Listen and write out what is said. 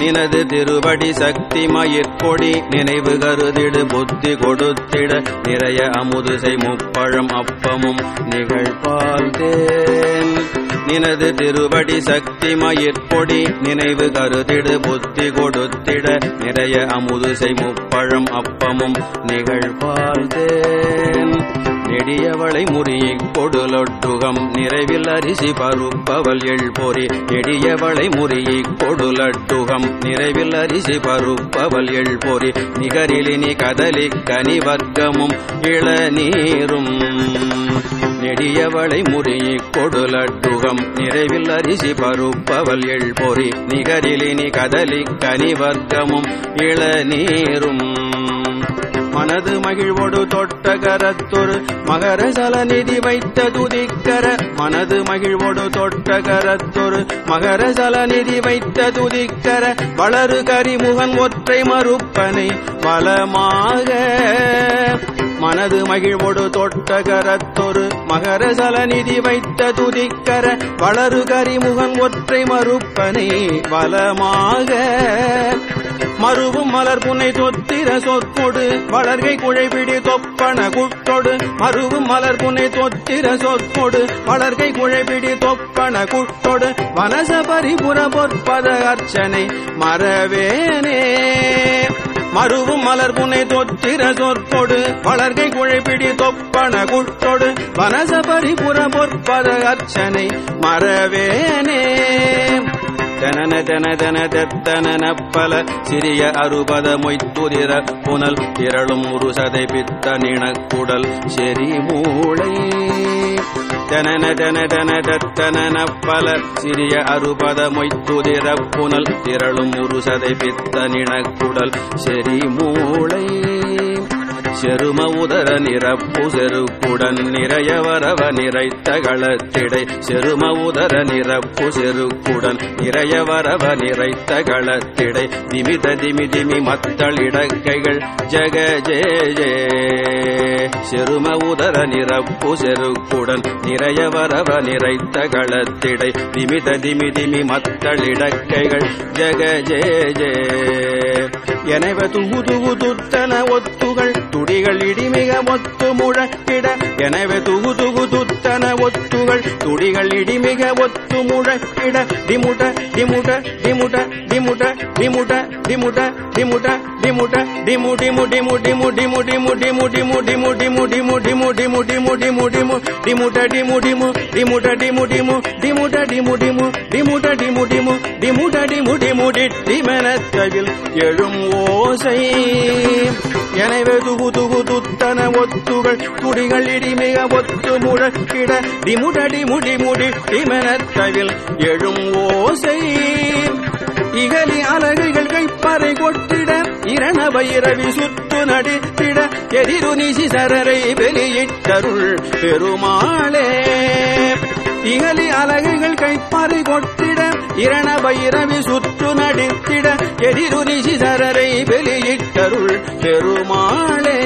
நினது திருவடி சக்தி மயிர்கொடி நினைவு கருதிடு புத்தி கொடுத்திட நிறைய அமுதுசை முப்பழம் அப்பமும் நிகழ்பால் தேன் நினது திருவடி சக்தி மயிர்கொடி நினைவு கருதிடு புத்தி கொடுத்திட நிறைய அமுதுசை முப்பழம் அப்பமும் நிகழ்பால் தேன் நெடியவளை முறியிக் கொடுலொட்டுகம். நிறைவில் அரிசி பருப்பவள் எழ்பொறி நெடியவளை முறியிக் கொடுலட்டுகம். நிறைவில் அரிசி பருப்பவள் எழ்பொறி நிகரிலினி கதலி கனி வர்க்கமும் இளநீரும். நெடியவளை முறியிக் கொடுலட்டுகம். நிறைவில் அரிசி பருப்பவள் எழ்பொறி நிகரிலினி கதலி கனி வர்க்கமும் இளநீரும். மனது மகிழ்வோடு தொட்ட கரத்தொரு மகர சலநிதி வைத்த துதிக்கர. மனது மகிழ்வோடு தொட்ட கரத்தொரு மகர சலநிதி வைத்த துதிக்கர. வளரு கரிமுகன் ஒற்றை மறுப்பனை. பலமாக மனது மகிழ்வோடு தொட்டகரத்தொரு மகரசல நிதி வைத்த துதிக்கர வளரு கரிமுகன் ஒற்றை மறுப்பனை வளமாக மறுவும் மலர் புனை தொத்திர சொற்கொடு வளர்கை குழைபிடி தொப்பன குட்டொடு. மறுவும் மலர் புனை தொத்திர சொற்கொடு வளர்கை குழைபிடி தொப்பன குட்டொடு. வனச பரிபுற பொற்பத அர்ச்சனை மறவேனே. மருவும் மலர் புனை தொத்திர சொற்பொடு வளர்கை குழைப்பிடி தொப்பன குட்டொடு வனச பரிபுற பொற்பத அர்ச்சனை மறவேனே. தனன தன தன தெத்தன பல சிறிய அறுபத மொய்த்துதிர புனல் திரளும் உருசதை பித்த நிணக்குடல் செறி மூளை. தனன தன தன தத்தன பல சிறிய அறுபத மொய்த்துதிர புனல் திரளும் ஒரு சதை பித்த நிணக்குடல் செறி மூளை செரும உதர நிரப்பு செருக்குடன் நிறைய வரவ நிறைத்த களத்திடை. செரும உதர நிரப்பு செருக்குடன் நிறைய வரவ நிறைத்த களத்திடை. திமித திமி திமி மத்தள் இடக்கைகள் ஜெக ஜே ஜே. செரும உதர நிரப்பு செருக்குடன் நிறைய வரவ நிறைத்த களத்திடை. திமித திமி திமி மத்தள் இடக்கைகள் ஜெக ஜே ஜே. எனவே துகு துகு துத்தன துடிகள் இடிமிக ஒத்து முழக்கிட எனவே துகு துகு துத்தன ஒத்துகள் துடிகள் இடிமிக ஒத்து முழக்கிட டிமுட டிமுட டிமுட டிமுட டிமுட டிமுட டிமுட டிமுட டிமு டிமு டிமு டிமு டிமு டிமு டிமு டிமு டிமு டிமு டிமு டிமு டிமு டிமு டிமு டிமு டிமுட டிமு டிமு டிமுட டிமு டிமு டிமுட டிமு டிமு டிமுட டிமு டிமு டிமுட டிமு டிமு டிமெனத்தவில் எழும் ஓசை எனவே துகு துகு துத்தன ஒத்துகள் குடிகள் இடிமிக ஒத்து முழக்கிட டிமுட முடி முடி டிமெனத்தவில் எழும் ஓசை. இகலி அலகுகள் கைப்பறை கொட்டிட இரணப இரவி சுத்து நடித்திட எதிரு நிசி சரரை வெளியிட்டருள் பெருமாளே. இகலி அலகுகள் கைப்பறை கொட்டிட இரண பைரவி சுற்று நடித்திட எதிரு நிசி சரரை வெளியிட்டருள் பெருமாளே